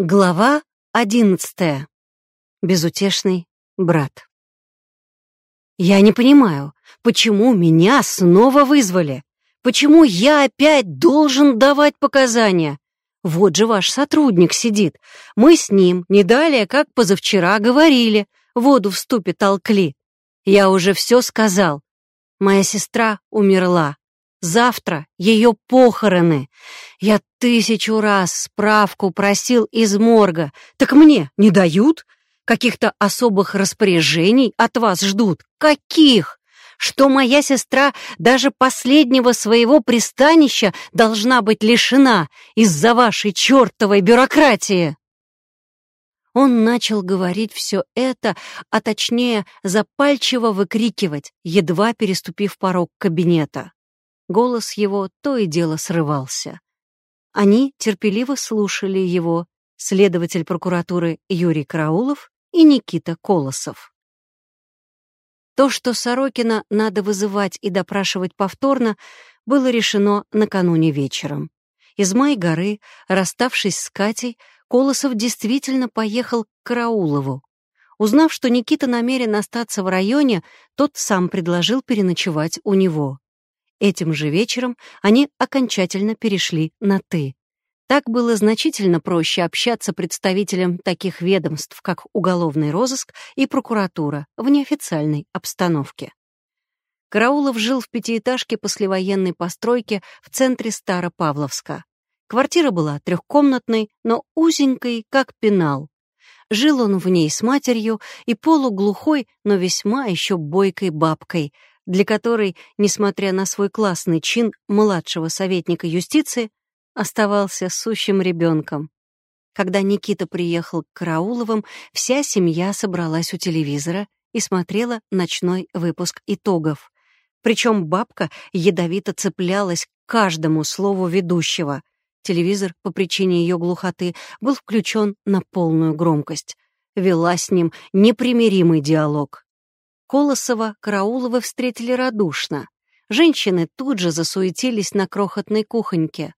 Глава одиннадцатая. Безутешный брат. Я не понимаю, почему меня снова вызвали? Почему я опять должен давать показания? Вот же ваш сотрудник сидит. Мы с ним не далее, как позавчера говорили, воду в ступе толкли. Я уже все сказал. Моя сестра умерла. Завтра ее похороны. Я тысячу раз справку просил из морга. Так мне не дают? Каких-то особых распоряжений от вас ждут? Каких? Что моя сестра даже последнего своего пристанища должна быть лишена из-за вашей чертовой бюрократии? Он начал говорить все это, а точнее запальчиво выкрикивать, едва переступив порог кабинета. Голос его то и дело срывался. Они терпеливо слушали его, следователь прокуратуры Юрий Караулов и Никита Колосов. То, что Сорокина надо вызывать и допрашивать повторно, было решено накануне вечером. Из Май-горы, расставшись с Катей, Колосов действительно поехал к Караулову. Узнав, что Никита намерен остаться в районе, тот сам предложил переночевать у него. Этим же вечером они окончательно перешли на «ты». Так было значительно проще общаться представителям таких ведомств, как уголовный розыск и прокуратура, в неофициальной обстановке. Караулов жил в пятиэтажке послевоенной постройки в центре Старопавловска. Квартира была трехкомнатной, но узенькой, как пенал. Жил он в ней с матерью и полуглухой, но весьма еще бойкой бабкой, для которой, несмотря на свой классный чин младшего советника юстиции, оставался сущим ребенком. Когда Никита приехал к Карауловым, вся семья собралась у телевизора и смотрела ночной выпуск итогов. Причем бабка ядовито цеплялась к каждому слову ведущего. Телевизор, по причине ее глухоты, был включен на полную громкость. Вела с ним непримиримый диалог. Колосова Караулова встретили радушно. Женщины тут же засуетились на крохотной кухоньке.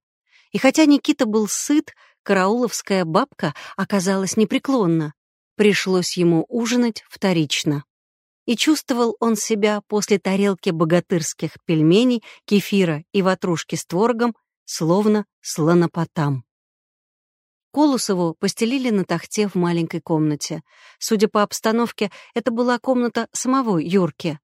И хотя Никита был сыт, карауловская бабка оказалась непреклонна. Пришлось ему ужинать вторично. И чувствовал он себя после тарелки богатырских пельменей, кефира и ватрушки с творогом, словно слонопотам. Колосову постелили на тахте в маленькой комнате. Судя по обстановке, это была комната самого Юрки.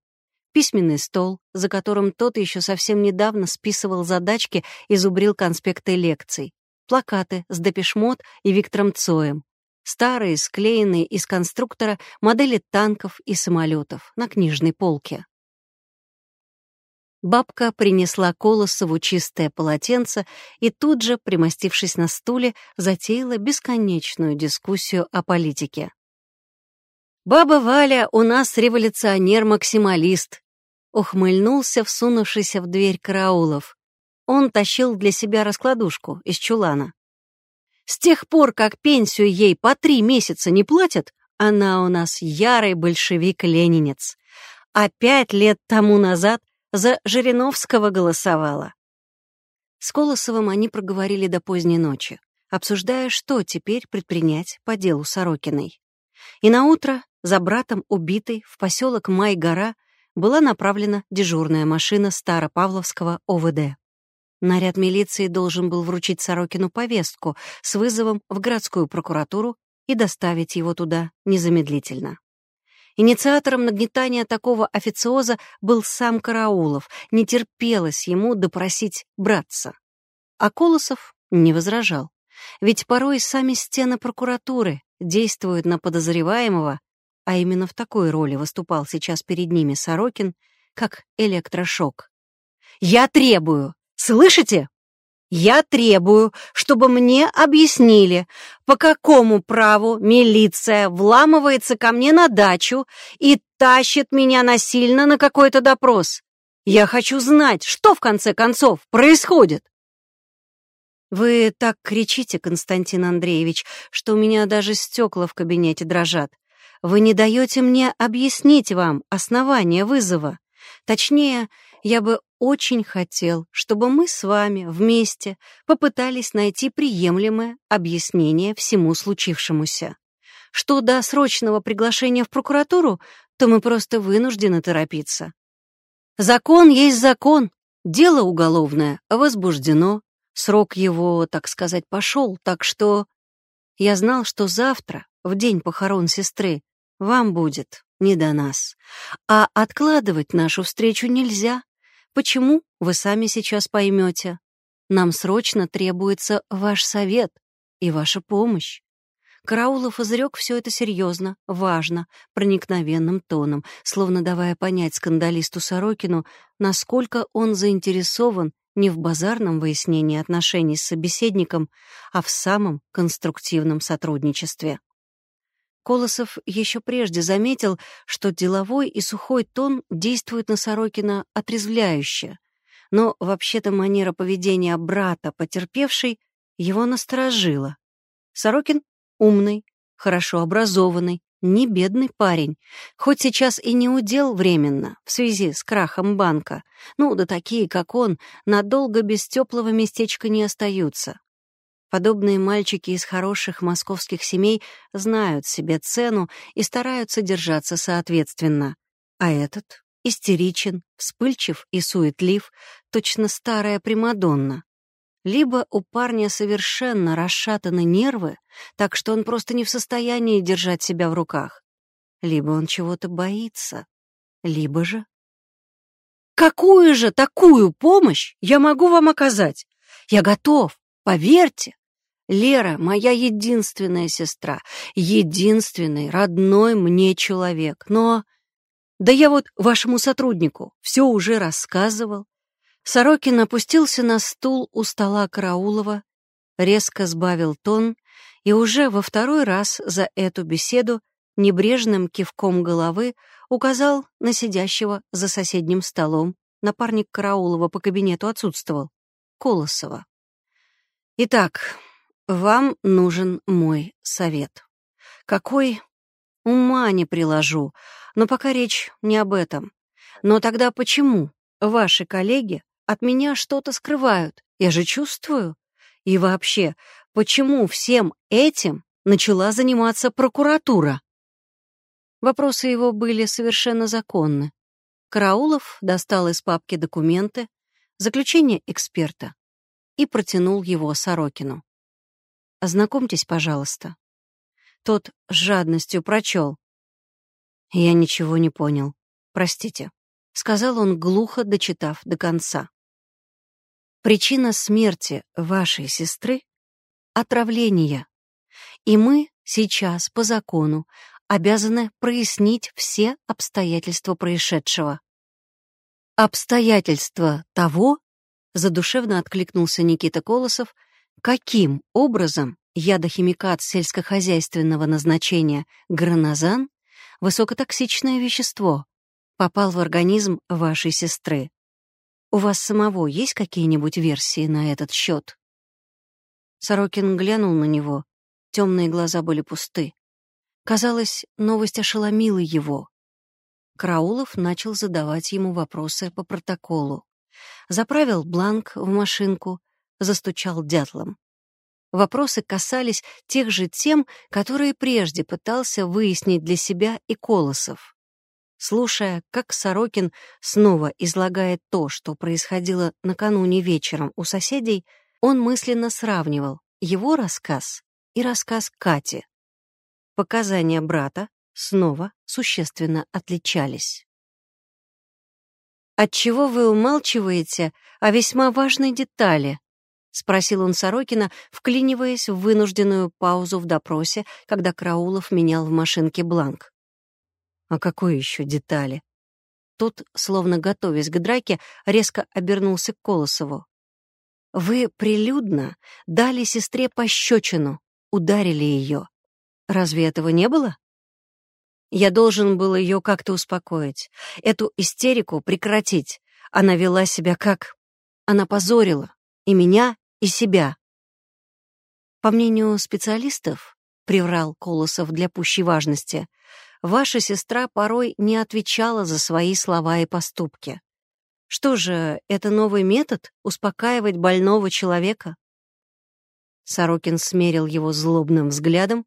Письменный стол, за которым тот еще совсем недавно списывал задачки и зубрил конспекты лекций. Плакаты с Депешмот и Виктором Цоем. Старые, склеенные из конструктора модели танков и самолетов на книжной полке. Бабка принесла Колосову чистое полотенце и тут же, примостившись на стуле, затеяла бесконечную дискуссию о политике. «Баба Валя у нас революционер-максималист», — ухмыльнулся, всунувшийся в дверь караулов. Он тащил для себя раскладушку из чулана. «С тех пор, как пенсию ей по три месяца не платят, она у нас ярый большевик-ленинец. А пять лет тому назад за Жириновского голосовала. С Колосовым они проговорили до поздней ночи, обсуждая, что теперь предпринять по делу Сорокиной. И наутро за братом убитой в поселок Май-гора была направлена дежурная машина Старопавловского ОВД. Наряд милиции должен был вручить Сорокину повестку с вызовом в городскую прокуратуру и доставить его туда незамедлительно. Инициатором нагнетания такого официоза был сам Караулов, не терпелось ему допросить братца. А Колосов не возражал, ведь порой сами стены прокуратуры действуют на подозреваемого, а именно в такой роли выступал сейчас перед ними Сорокин, как электрошок. «Я требую! Слышите? Я требую, чтобы мне объяснили, по какому праву милиция вламывается ко мне на дачу и тащит меня насильно на какой-то допрос. Я хочу знать, что в конце концов происходит. Вы так кричите, Константин Андреевич, что у меня даже стекла в кабинете дрожат. Вы не даете мне объяснить вам основание вызова. Точнее, я бы очень хотел, чтобы мы с вами вместе попытались найти приемлемое объяснение всему случившемуся. Что до срочного приглашения в прокуратуру, то мы просто вынуждены торопиться. Закон есть закон, дело уголовное возбуждено, срок его, так сказать, пошел, так что... Я знал, что завтра, в день похорон сестры, вам будет не до нас. А откладывать нашу встречу нельзя. Почему, вы сами сейчас поймете. Нам срочно требуется ваш совет и ваша помощь. Караулов изрек все это серьезно, важно, проникновенным тоном, словно давая понять скандалисту Сорокину, насколько он заинтересован не в базарном выяснении отношений с собеседником, а в самом конструктивном сотрудничестве. Колосов еще прежде заметил, что деловой и сухой тон действует на Сорокина отрезвляюще, но вообще-то манера поведения брата потерпевшей его насторожила. Сорокин умный, хорошо образованный, не бедный парень, хоть сейчас и не удел временно в связи с крахом банка, ну да такие, как он, надолго без теплого местечка не остаются. Подобные мальчики из хороших московских семей знают себе цену и стараются держаться соответственно. А этот истеричен, вспыльчив и суетлив, точно старая Примадонна. Либо у парня совершенно расшатаны нервы, так что он просто не в состоянии держать себя в руках, либо он чего-то боится, либо же... «Какую же такую помощь я могу вам оказать? Я готов, поверьте!» Лера — моя единственная сестра, единственный родной мне человек. Но... Да я вот вашему сотруднику все уже рассказывал. Сорокин опустился на стул у стола Караулова, резко сбавил тон и уже во второй раз за эту беседу небрежным кивком головы указал на сидящего за соседним столом. Напарник Караулова по кабинету отсутствовал. Колосова. Итак, вам нужен мой совет. Какой? Ума не приложу, но пока речь не об этом. Но тогда почему ваши коллеги от меня что-то скрывают? Я же чувствую. И вообще, почему всем этим начала заниматься прокуратура? Вопросы его были совершенно законны. Караулов достал из папки документы, заключение эксперта и протянул его Сорокину. Ознакомьтесь, пожалуйста». Тот с жадностью прочел. «Я ничего не понял. Простите», — сказал он, глухо дочитав до конца. «Причина смерти вашей сестры — отравление. И мы сейчас, по закону, обязаны прояснить все обстоятельства происшедшего». «Обстоятельства того?» — задушевно откликнулся Никита Колосов — каким образом ядохимикат сельскохозяйственного назначения гранозан, высокотоксичное вещество, попал в организм вашей сестры. У вас самого есть какие-нибудь версии на этот счет? Сорокин глянул на него. Темные глаза были пусты. Казалось, новость ошеломила его. Краулов начал задавать ему вопросы по протоколу. Заправил бланк в машинку, застучал дятлом. Вопросы касались тех же тем, которые прежде пытался выяснить для себя и Колосов. Слушая, как Сорокин снова излагает то, что происходило накануне вечером у соседей, он мысленно сравнивал его рассказ и рассказ Кати. Показания брата снова существенно отличались. «Отчего вы умалчиваете о весьма важной детали?» — спросил он Сорокина, вклиниваясь в вынужденную паузу в допросе, когда Краулов менял в машинке бланк. «А какой еще детали?» Тот, словно готовясь к драке, резко обернулся к Колосову. «Вы прилюдно дали сестре пощечину, ударили ее. Разве этого не было?» Я должен был ее как-то успокоить, эту истерику прекратить. Она вела себя как... Она позорила и меня, и себя. По мнению специалистов, приврал Колосов для пущей важности, ваша сестра порой не отвечала за свои слова и поступки. Что же, это новый метод успокаивать больного человека? Сорокин смерил его злобным взглядом,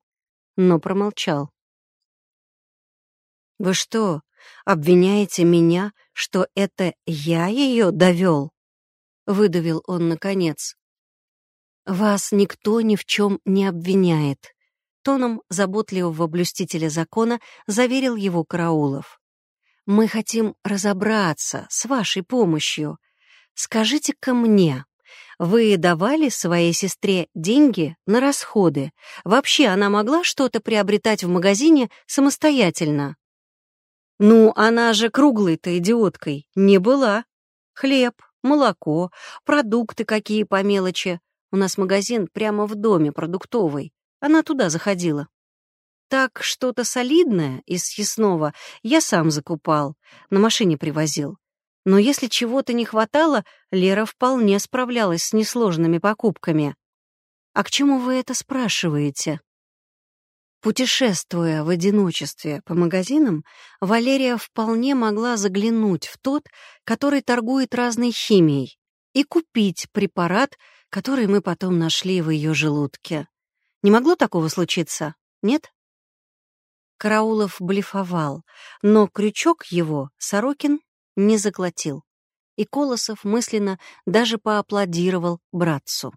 но промолчал. «Вы что, обвиняете меня, что это я ее довел?» — выдавил он наконец. «Вас никто ни в чем не обвиняет», — тоном заботливого блюстителя закона заверил его Караулов. «Мы хотим разобраться с вашей помощью. Скажите-ка мне, вы давали своей сестре деньги на расходы? Вообще она могла что-то приобретать в магазине самостоятельно?» «Ну, она же круглой-то идиоткой не была. Хлеб, молоко, продукты какие по мелочи. У нас магазин прямо в доме продуктовый. Она туда заходила. Так что-то солидное из съестного я сам закупал, на машине привозил. Но если чего-то не хватало, Лера вполне справлялась с несложными покупками. А к чему вы это спрашиваете? Путешествуя в одиночестве по магазинам, Валерия вполне могла заглянуть в тот, который торгует разной химией, и купить препарат, который мы потом нашли в ее желудке. Не могло такого случиться, нет? Караулов блефовал, но крючок его Сорокин не заглотил. И Колосов мысленно даже поаплодировал братцу.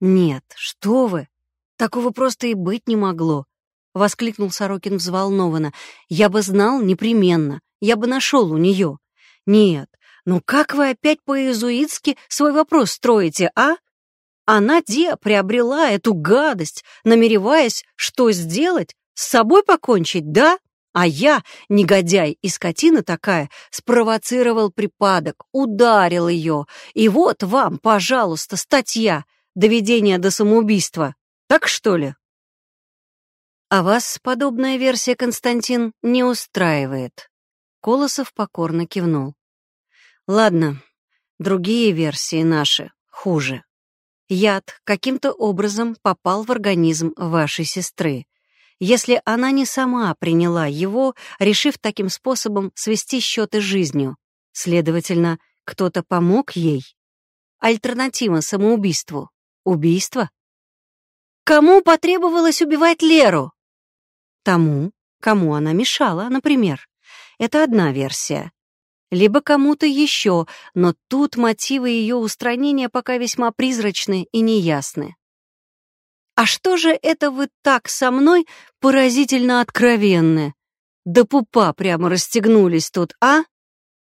«Нет, что вы! Такого просто и быть не могло!» — воскликнул Сорокин взволнованно. «Я бы знал непременно, я бы нашел у нее. Нет, ну как вы опять по-иезуитски свой вопрос строите, а? Она де приобрела эту гадость, намереваясь что сделать? С собой покончить, да? А я, негодяй и скотина такая, спровоцировал припадок, ударил ее. И вот вам, пожалуйста, статья «Доведение до самоубийства». Так что ли? А вас подобная версия, Константин, не устраивает. Колосов покорно кивнул. Ладно, другие версии наши хуже. Яд каким-то образом попал в организм вашей сестры. Если она не сама приняла его, решив таким способом свести счеты с жизнью, следовательно, кто-то помог ей. Альтернатива самоубийству — убийство. Кому потребовалось убивать Леру? Тому, кому она мешала, например. Это одна версия либо кому-то еще, но тут мотивы ее устранения пока весьма призрачны и неясны. «А что же это вы так со мной поразительно откровенны? Да пупа прямо расстегнулись тут, а?»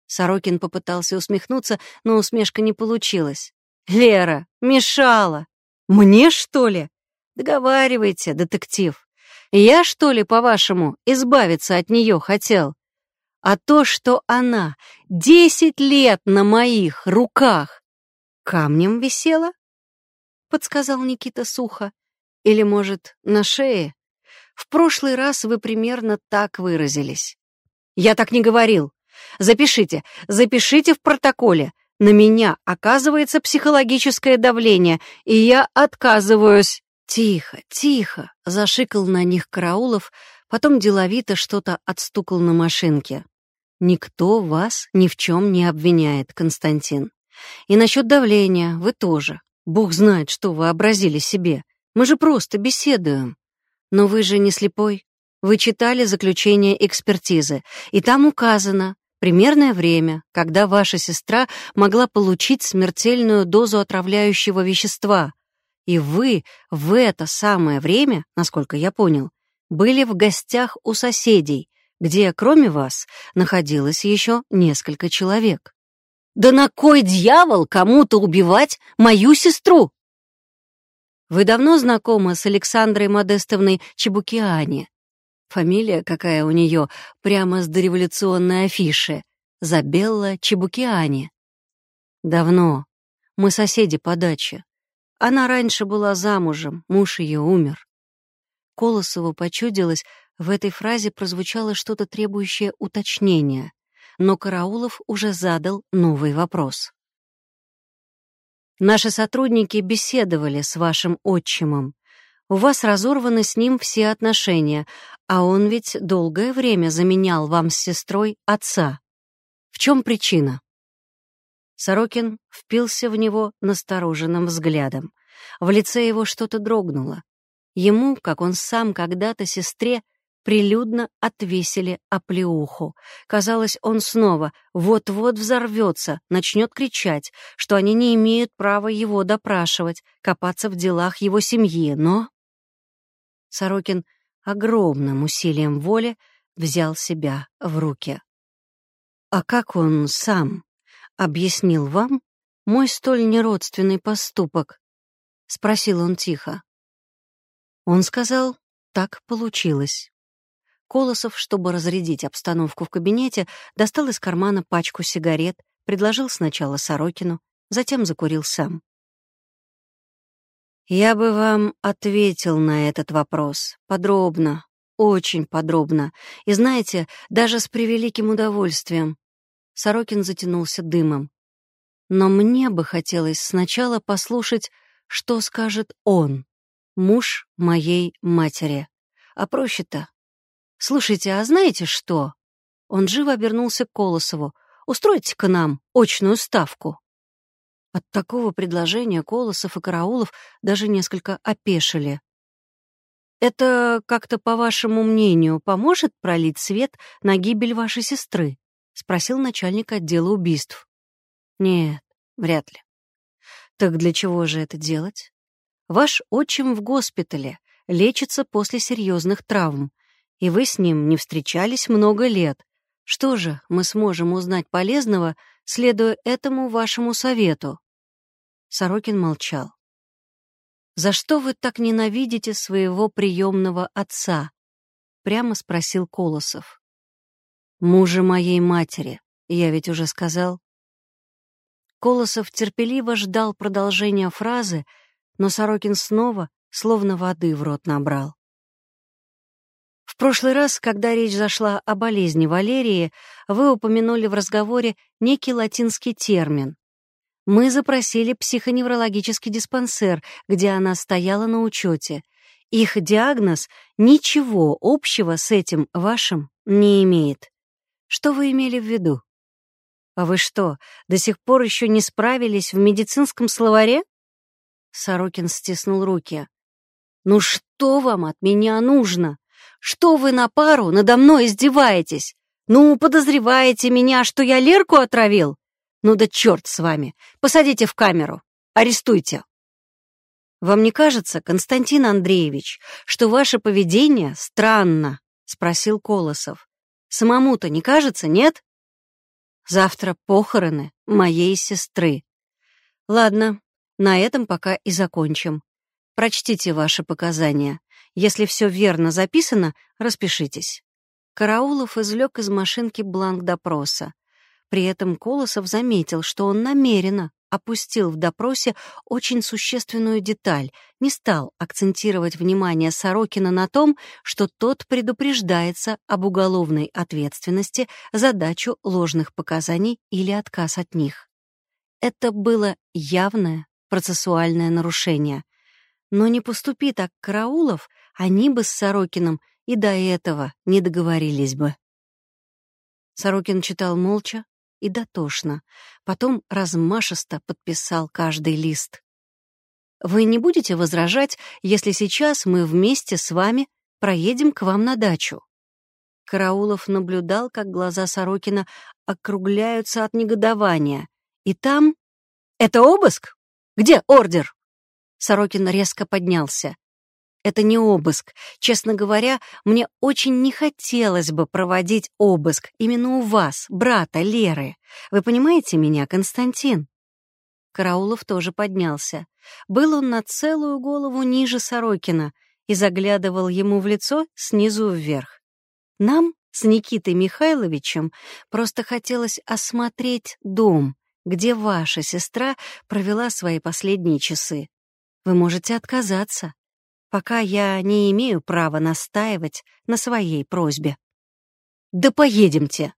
Сорокин попытался усмехнуться, но усмешка не получилась. «Лера, мешала! Мне, что ли? Договаривайте, детектив. Я, что ли, по-вашему, избавиться от нее хотел? А то, что она десять лет на моих руках камнем висела? Подсказал Никита сухо. Или, может, на шее? В прошлый раз вы примерно так выразились. Я так не говорил. Запишите, запишите в протоколе. На меня оказывается психологическое давление, и я отказываюсь. Тихо, тихо, зашикал на них Караулов, потом деловито что-то отстукал на машинке. Никто вас ни в чем не обвиняет, Константин. И насчет давления вы тоже. Бог знает, что вы образили себе. Мы же просто беседуем. Но вы же не слепой. Вы читали заключение экспертизы, и там указано примерное время, когда ваша сестра могла получить смертельную дозу отравляющего вещества. И вы в это самое время, насколько я понял, были в гостях у соседей, где, кроме вас, находилось еще несколько человек. Да на кой дьявол кому-то убивать мою сестру? Вы давно знакомы с Александрой Модестовной Чебукиани? Фамилия какая у нее, прямо с дореволюционной афиши. Забелла Чебукиани. Давно. Мы соседи по даче. Она раньше была замужем, муж ее умер. Колосову почудилось, в этой фразе прозвучало что-то требующее уточнения, но Караулов уже задал новый вопрос. «Наши сотрудники беседовали с вашим отчимом. У вас разорваны с ним все отношения, а он ведь долгое время заменял вам с сестрой отца. В чем причина?» Сорокин впился в него настороженным взглядом. В лице его что-то дрогнуло. Ему, как он сам когда-то сестре, прилюдно отвесили оплеуху. Казалось, он снова вот-вот взорвется, начнет кричать, что они не имеют права его допрашивать, копаться в делах его семьи, но... Сорокин огромным усилием воли взял себя в руки. «А как он сам объяснил вам мой столь неродственный поступок?» — спросил он тихо. Он сказал, так получилось. Колосов, чтобы разрядить обстановку в кабинете, достал из кармана пачку сигарет, предложил сначала Сорокину, затем закурил сам. «Я бы вам ответил на этот вопрос. Подробно, очень подробно. И знаете, даже с превеликим удовольствием». Сорокин затянулся дымом. «Но мне бы хотелось сначала послушать, что скажет он, муж моей матери. А проще-то «Слушайте, а знаете что?» Он живо обернулся к Колосову. «Устройте-ка нам очную ставку». От такого предложения Колосов и Караулов даже несколько опешили. «Это как-то, по вашему мнению, поможет пролить свет на гибель вашей сестры?» — спросил начальник отдела убийств. «Нет, вряд ли». «Так для чего же это делать? Ваш отчим в госпитале, лечится после серьезных травм и вы с ним не встречались много лет. Что же мы сможем узнать полезного, следуя этому вашему совету?» Сорокин молчал. «За что вы так ненавидите своего приемного отца?» — прямо спросил Колосов. «Мужа моей матери, я ведь уже сказал». Колосов терпеливо ждал продолжения фразы, но Сорокин снова словно воды в рот набрал. Прошлый раз, когда речь зашла о болезни Валерии, вы упомянули в разговоре некий латинский термин. Мы запросили психоневрологический диспансер, где она стояла на учете. Их диагноз ничего общего с этим вашим не имеет. Что вы имели в виду? А вы что, до сих пор еще не справились в медицинском словаре? Сорокин стиснул руки. «Ну что вам от меня нужно? Что вы на пару надо мной издеваетесь? Ну, подозреваете меня, что я Лерку отравил? Ну да черт с вами. Посадите в камеру. Арестуйте. Вам не кажется, Константин Андреевич, что ваше поведение странно? Спросил Колосов. Самому-то не кажется, нет? Завтра похороны моей сестры. Ладно, на этом пока и закончим. Прочтите ваши показания. Если все верно записано, распишитесь». Караулов извлек из машинки бланк допроса. При этом Колосов заметил, что он намеренно опустил в допросе очень существенную деталь, не стал акцентировать внимание Сорокина на том, что тот предупреждается об уголовной ответственности за дачу ложных показаний или отказ от них. Это было явное процессуальное нарушение. Но не поступи так Караулов, они бы с Сорокином и до этого не договорились бы. Сорокин читал молча и дотошно, потом размашисто подписал каждый лист. «Вы не будете возражать, если сейчас мы вместе с вами проедем к вам на дачу?» Караулов наблюдал, как глаза Сорокина округляются от негодования. И там... «Это обыск? Где ордер?» Сорокин резко поднялся. Это не обыск. Честно говоря, мне очень не хотелось бы проводить обыск именно у вас, брата Леры. Вы понимаете меня, Константин?» Караулов тоже поднялся. Был он на целую голову ниже Сорокина и заглядывал ему в лицо снизу вверх. Нам с Никитой Михайловичем просто хотелось осмотреть дом, где ваша сестра провела свои последние часы. Вы можете отказаться, пока я не имею права настаивать на своей просьбе. Да поедемте.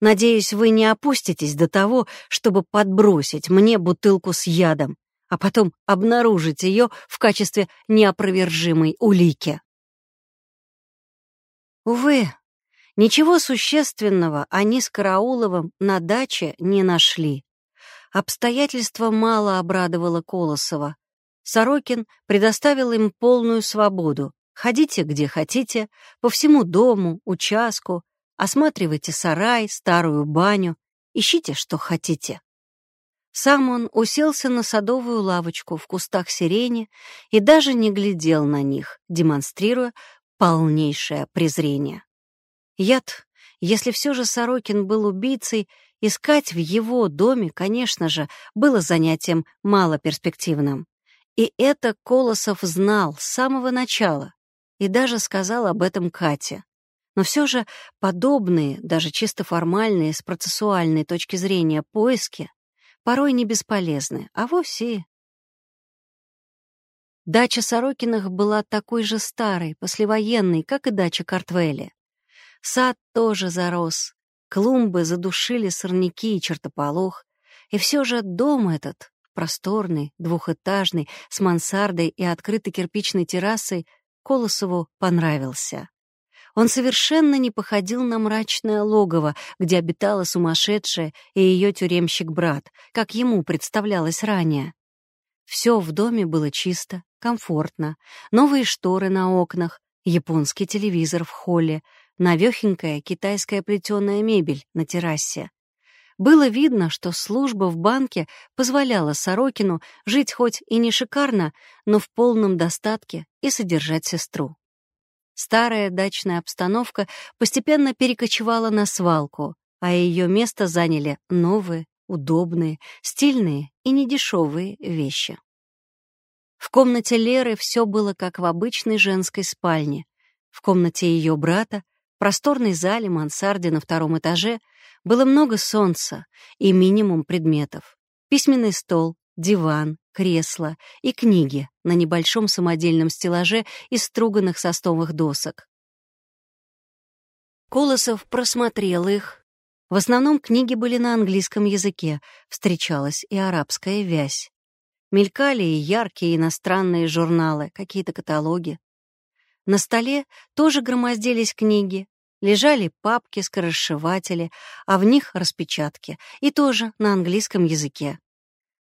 Надеюсь, вы не опуститесь до того, чтобы подбросить мне бутылку с ядом, а потом обнаружить ее в качестве неопровержимой улики. Увы, ничего существенного они с Карауловым на даче не нашли. Обстоятельство мало обрадовало Колосова. Сорокин предоставил им полную свободу. Ходите где хотите, по всему дому, участку, осматривайте сарай, старую баню, ищите, что хотите. Сам он уселся на садовую лавочку в кустах сирени и даже не глядел на них, демонстрируя полнейшее презрение. Яд, если все же Сорокин был убийцей, искать в его доме, конечно же, было занятием малоперспективным. И это Колосов знал с самого начала и даже сказал об этом Кате. Но все же подобные, даже чисто формальные, с процессуальной точки зрения поиски порой не бесполезны, а вовсе... Дача Сорокиных была такой же старой, послевоенной, как и дача Картвелли. Сад тоже зарос, клумбы задушили сорняки и чертополох, и все же дом этот, просторный, двухэтажный, с мансардой и открытой кирпичной террасой, Колосову понравился. Он совершенно не походил на мрачное логово, где обитала сумасшедшая и ее тюремщик-брат, как ему представлялось ранее. Все в доме было чисто, комфортно, новые шторы на окнах, японский телевизор в холле, навехенькая китайская плетеная мебель на террасе. Было видно, что служба в банке позволяла Сорокину жить хоть и не шикарно, но в полном достатке и содержать сестру. Старая дачная обстановка постепенно перекочевала на свалку, а ее место заняли новые, удобные, стильные и недешевые вещи. В комнате Леры все было как в обычной женской спальне. В комнате ее брата, просторной зале мансарде на втором этаже, было много солнца и минимум предметов. Письменный стол, диван, кресло и книги на небольшом самодельном стеллаже из струганных состовых досок. Колосов просмотрел их. В основном книги были на английском языке, встречалась и арабская вязь. Мелькали и яркие иностранные журналы, какие-то каталоги. На столе тоже громоздились книги, лежали папки, скоросшиватели, а в них распечатки, и тоже на английском языке.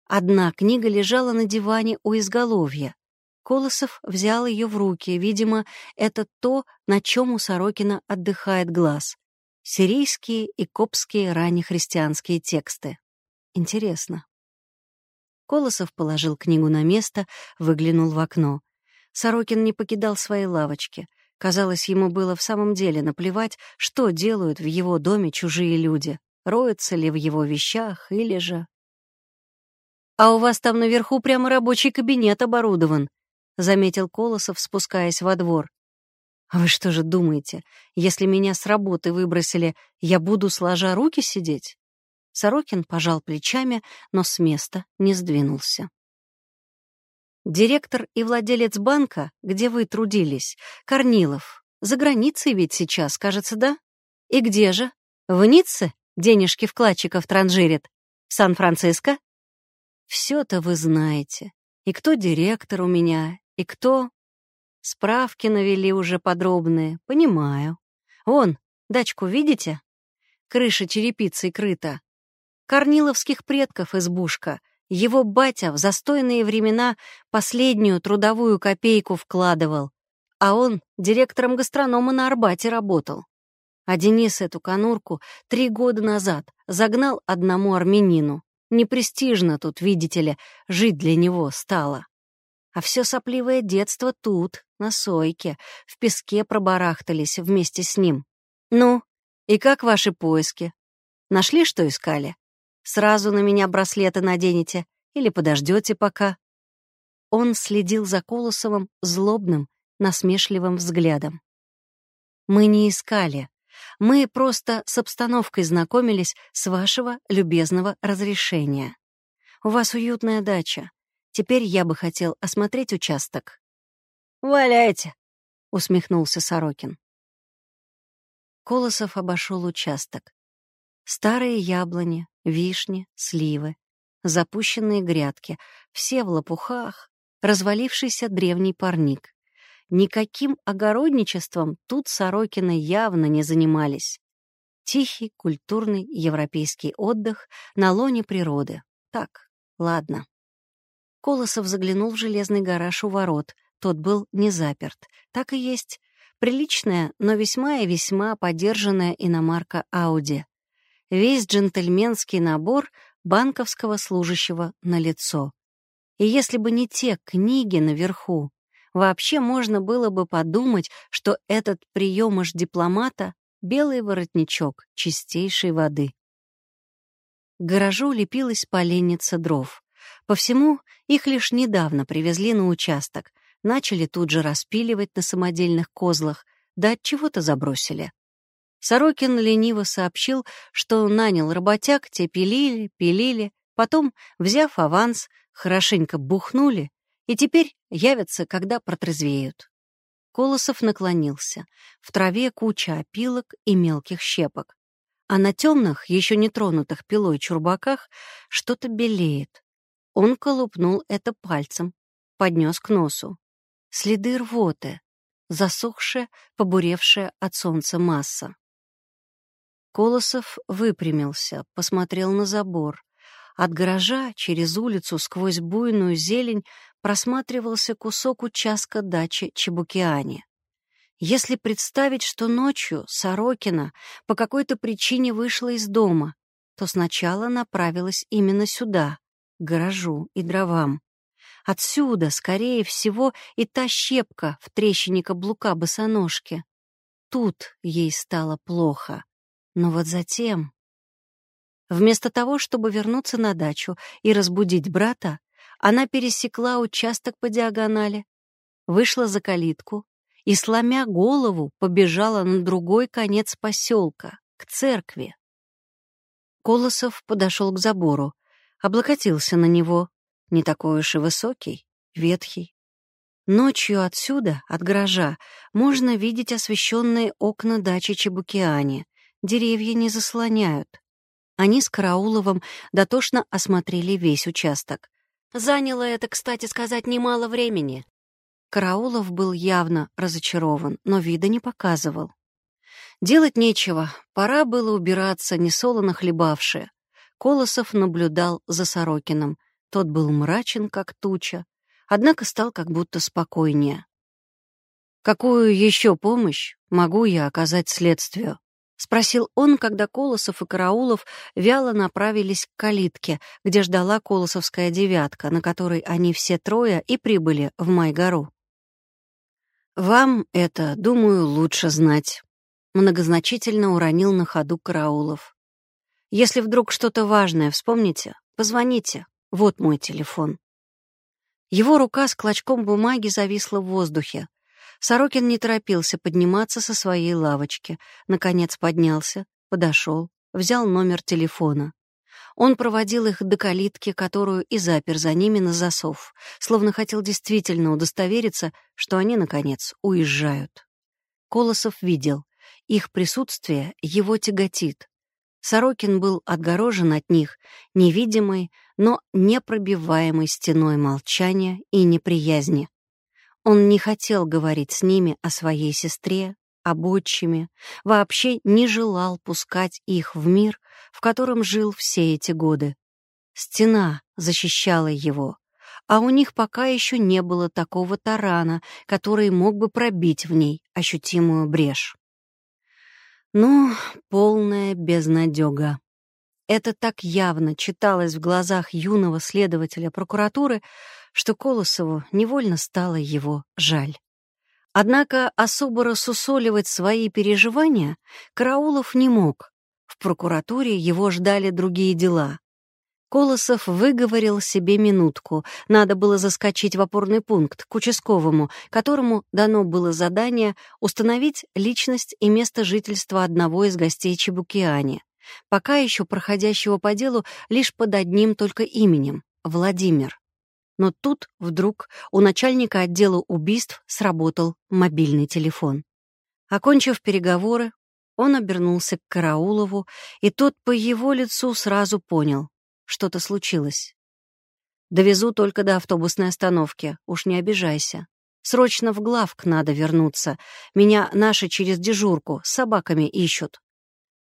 Одна книга лежала на диване у изголовья. Колосов взял ее в руки, видимо, это то, на чем у Сорокина отдыхает глаз. Сирийские и копские раннехристианские тексты. Интересно. Колосов положил книгу на место, выглянул в окно. Сорокин не покидал своей лавочки. Казалось, ему было в самом деле наплевать, что делают в его доме чужие люди, роются ли в его вещах или же «А у вас там наверху прямо рабочий кабинет оборудован», — заметил Колосов, спускаясь во двор. «А вы что же думаете, если меня с работы выбросили, я буду сложа руки сидеть?» Сорокин пожал плечами, но с места не сдвинулся. «Директор и владелец банка, где вы трудились, Корнилов, за границей ведь сейчас, кажется, да? И где же? В Ницце денежки вкладчиков транжирит? В Сан-Франциско?» Все-то вы знаете. И кто директор у меня, и кто... Справки навели уже подробные, понимаю. Вон, дачку видите? Крыша черепицей крыта. Корниловских предков избушка. Его батя в застойные времена последнюю трудовую копейку вкладывал, а он директором гастронома на Арбате работал. А Денис эту конурку три года назад загнал одному армянину. Непрестижно тут, видите ли, жить для него стало. А все сопливое детство тут, на сойке, в песке пробарахтались вместе с ним. Ну, и как ваши поиски? Нашли, что искали? Сразу на меня браслеты наденете или подождете пока? Он следил за Колосовым злобным, насмешливым взглядом. Мы не искали, мы просто с обстановкой знакомились с вашего любезного разрешения. У вас уютная дача. Теперь я бы хотел осмотреть участок». «Валяйте», — усмехнулся Сорокин. Колосов обошел участок. Старые яблони, вишни, сливы, запущенные грядки, все в лопухах, развалившийся древний парник. Никаким огородничеством тут Сорокины явно не занимались. Тихий, культурный европейский отдых на лоне природы. Так, ладно. Колосов заглянул в железный гараж у ворот. Тот был не заперт. Так и есть. Приличная, но весьма и весьма подержанная иномарка Ауди. Весь джентльменский набор банковского служащего на лицо. И если бы не те книги наверху, вообще можно было бы подумать, что этот приемыш дипломата — белый воротничок чистейшей воды. К гаражу лепилась поленница дров. По всему их лишь недавно привезли на участок, начали тут же распиливать на самодельных козлах, да от чего-то забросили. Сорокин лениво сообщил, что нанял работяг, те пилили, пилили, потом, взяв аванс, хорошенько бухнули и теперь явятся, когда протрезвеют. Колосов наклонился. В траве куча опилок и мелких щепок. А на темных, еще не тронутых пилой чурбаках, что-то белеет. Он колупнул это пальцем, поднес к носу. Следы рвоты, засохшая, побуревшая от солнца масса. Колосов выпрямился, посмотрел на забор. От гаража через улицу сквозь буйную зелень просматривался кусок участка дачи Чебукиани. Если представить, что ночью Сорокина по какой-то причине вышла из дома, то сначала направилась именно сюда, к гаражу и дровам. Отсюда, скорее всего, и та щепка в трещине каблука босоножки. Тут ей стало плохо. Но вот затем... Вместо того, чтобы вернуться на дачу и разбудить брата, она пересекла участок по диагонали, вышла за калитку и, сломя голову, побежала на другой конец поселка, к церкви. Колосов подошел к забору, облокотился на него, не такой уж и высокий, ветхий. Ночью отсюда, от гаража, можно видеть освещенные окна дачи Чебукиани, деревья не заслоняют. Они с Карауловым дотошно осмотрели весь участок. Заняло это, кстати сказать, немало времени. Караулов был явно разочарован, но вида не показывал. Делать нечего, пора было убираться, несолоно хлебавшие. Колосов наблюдал за Сорокином. Тот был мрачен, как туча, однако стал как будто спокойнее. «Какую еще помощь могу я оказать следствию?» — спросил он, когда Колосов и Караулов вяло направились к калитке, где ждала Колосовская девятка, на которой они все трое и прибыли в Майгору. «Вам это, думаю, лучше знать», — многозначительно уронил на ходу Караулов. «Если вдруг что-то важное вспомните, позвоните. Вот мой телефон». Его рука с клочком бумаги зависла в воздухе. Сорокин не торопился подниматься со своей лавочки. Наконец поднялся, подошел, взял номер телефона. Он проводил их до калитки, которую и запер за ними на засов, словно хотел действительно удостовериться, что они, наконец, уезжают. Колосов видел, их присутствие его тяготит. Сорокин был отгорожен от них невидимой, но непробиваемой стеной молчания и неприязни. Он не хотел говорить с ними о своей сестре, об отчиме, вообще не желал пускать их в мир, в котором жил все эти годы. Стена защищала его, а у них пока еще не было такого тарана, который мог бы пробить в ней ощутимую брешь. Ну, полная безнадега. Это так явно читалось в глазах юного следователя прокуратуры, что Колосову невольно стало его жаль. Однако особо рассусоливать свои переживания Караулов не мог. В прокуратуре его ждали другие дела. Колосов выговорил себе минутку. Надо было заскочить в опорный пункт к участковому, которому дано было задание установить личность и место жительства одного из гостей Чебукиани, пока еще проходящего по делу лишь под одним только именем — Владимир. Но тут вдруг у начальника отдела убийств сработал мобильный телефон. Окончив переговоры, он обернулся к Караулову, и тот по его лицу сразу понял — что-то случилось. «Довезу только до автобусной остановки, уж не обижайся. Срочно в главк надо вернуться. Меня наши через дежурку с собаками ищут».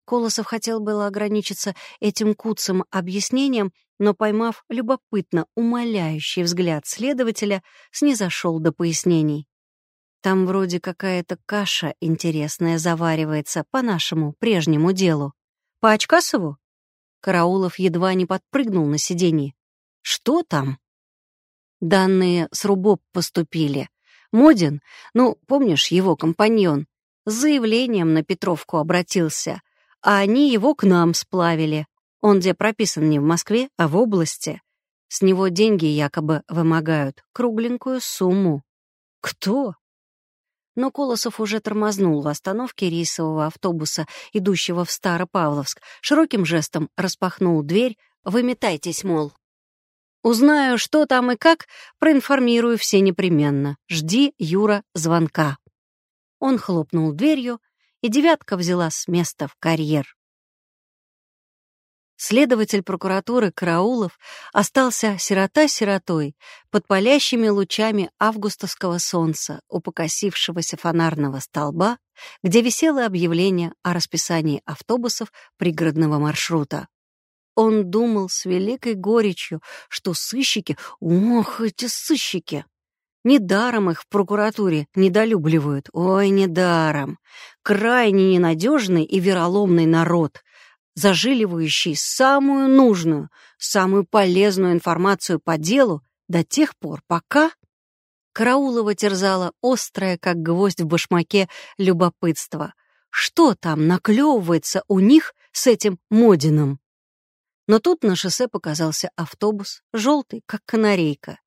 Колосов хотел было ограничиться этим куцым объяснением, но, поймав любопытно умоляющий взгляд следователя, снизошел до пояснений. Там вроде какая-то каша интересная заваривается по нашему прежнему делу. По Очкасову? Караулов едва не подпрыгнул на сиденье. Что там? Данные с Рубоб поступили. Модин, ну, помнишь, его компаньон, с заявлением на Петровку обратился, а они его к нам сплавили. Он где прописан не в Москве, а в области. С него деньги якобы вымогают, кругленькую сумму. Кто? Но Колосов уже тормознул в остановке рейсового автобуса, идущего в Старопавловск, широким жестом распахнул дверь «Выметайтесь, мол». «Узнаю, что там и как, проинформирую все непременно. Жди, Юра, звонка». Он хлопнул дверью, и «девятка» взяла с места в карьер. Следователь прокуратуры Караулов остался сирота-сиротой под палящими лучами августовского солнца у покосившегося фонарного столба, где висело объявление о расписании автобусов пригородного маршрута. Он думал с великой горечью, что сыщики, ох, эти сыщики, Недаром их в прокуратуре недолюбливают. Ой, недаром. Крайне ненадежный и вероломный народ, зажиливающий самую нужную, самую полезную информацию по делу до тех пор, пока... Караулова терзала острое, как гвоздь в башмаке, любопытство. Что там наклевывается у них с этим Модином? Но тут на шоссе показался автобус, желтый, как канарейка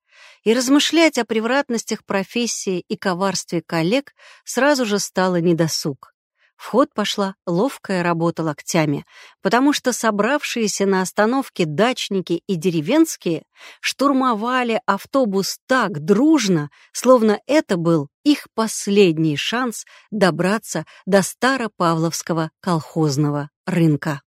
и размышлять о превратностях профессии и коварстве коллег сразу же стало недосуг. В ход пошла ловкая работа локтями, потому что собравшиеся на остановке дачники и деревенские штурмовали автобус так дружно, словно это был их последний шанс добраться до Старопавловского колхозного рынка.